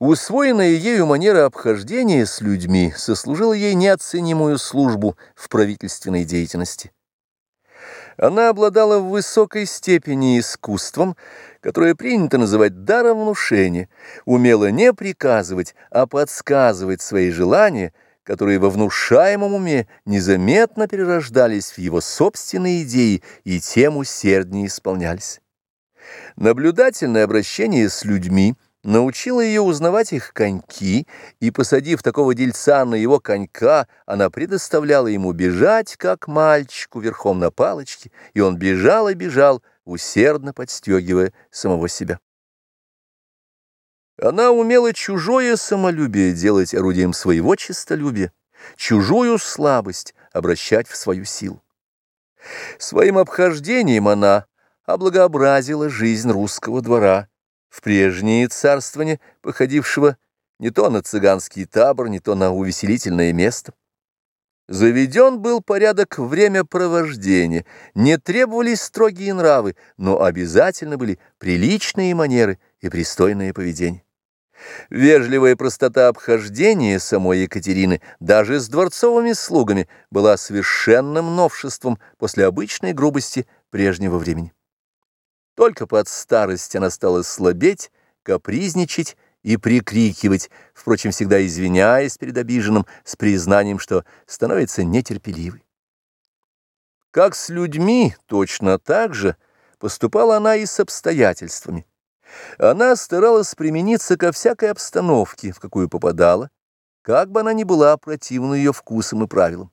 Усвоенная ею манера обхождения с людьми сослужила ей неоценимую службу в правительственной деятельности. Она обладала в высокой степени искусством, которое принято называть даром внушения, умела не приказывать, а подсказывать свои желания, которые во внушаемом уме незаметно перерождались в его собственные идеи и тем усерднее исполнялись. Наблюдательное обращение с людьми – научила ее узнавать их коньки, и, посадив такого дельца на его конька, она предоставляла ему бежать, как мальчику, верхом на палочке, и он бежал и бежал, усердно подстегивая самого себя. Она умела чужое самолюбие делать орудием своего честолюбия, чужую слабость обращать в свою силу. Своим обхождением она облагообразила жизнь русского двора, в прежнее царствование, походившего не то на цыганский табор, не то на увеселительное место. Заведен был порядок времяпровождения, не требовались строгие нравы, но обязательно были приличные манеры и пристойное поведение. Вежливая простота обхождения самой Екатерины даже с дворцовыми слугами была совершенным новшеством после обычной грубости прежнего времени. Только под старость она стала слабеть, капризничать и прикрикивать, впрочем, всегда извиняясь перед обиженным, с признанием, что становится нетерпеливой. Как с людьми, точно так же поступала она и с обстоятельствами. Она старалась примениться ко всякой обстановке, в какую попадала, как бы она ни была противна ее вкусам и правилам.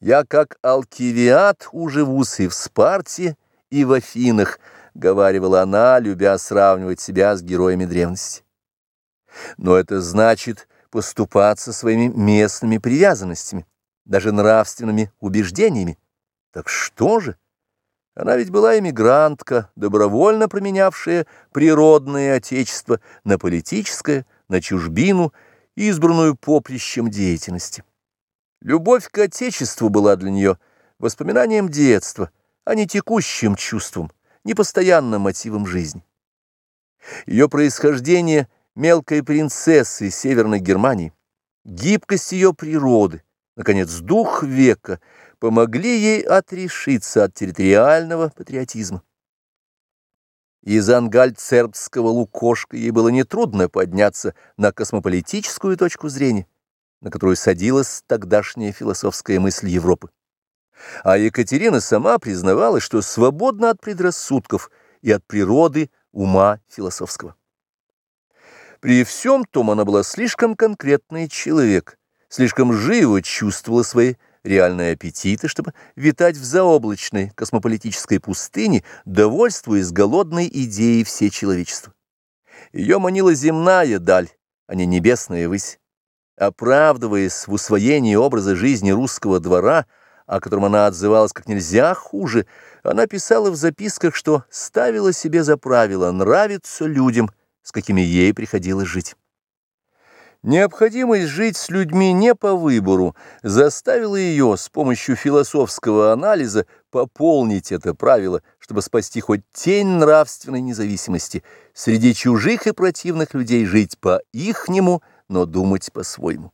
Я, как алкивиат, уживусь и в Спарте, и в Афинах, — говаривала она, любя сравнивать себя с героями древности. Но это значит поступаться своими местными привязанностями, даже нравственными убеждениями. Так что же? Она ведь была эмигрантка, добровольно променявшая природное отечество на политическое, на чужбину, избранную поприщем деятельности. Любовь к отечеству была для нее воспоминанием детства, а не текущим чувством непостоянным мотивом жизни. Ее происхождение мелкой принцессы Северной Германии, гибкость ее природы, наконец, дух века помогли ей отрешиться от территориального патриотизма. Из ангальцербского лукошка ей было нетрудно подняться на космополитическую точку зрения, на которую садилась тогдашняя философская мысль Европы. А Екатерина сама признавала, что свободна от предрассудков и от природы ума философского. При всем том она была слишком конкретный человек, слишком живо чувствовала свои реальные аппетиты, чтобы витать в заоблачной космополитической пустыне, довольствуясь голодной идеей все человечества. Ее манила земная даль, а не небесная высь. Оправдываясь в усвоении образа жизни русского двора, о котором она отзывалась как нельзя хуже, она писала в записках, что ставила себе за правило нравиться людям, с какими ей приходилось жить. Необходимость жить с людьми не по выбору заставила ее с помощью философского анализа пополнить это правило, чтобы спасти хоть тень нравственной независимости, среди чужих и противных людей жить по-ихнему, но думать по-своему.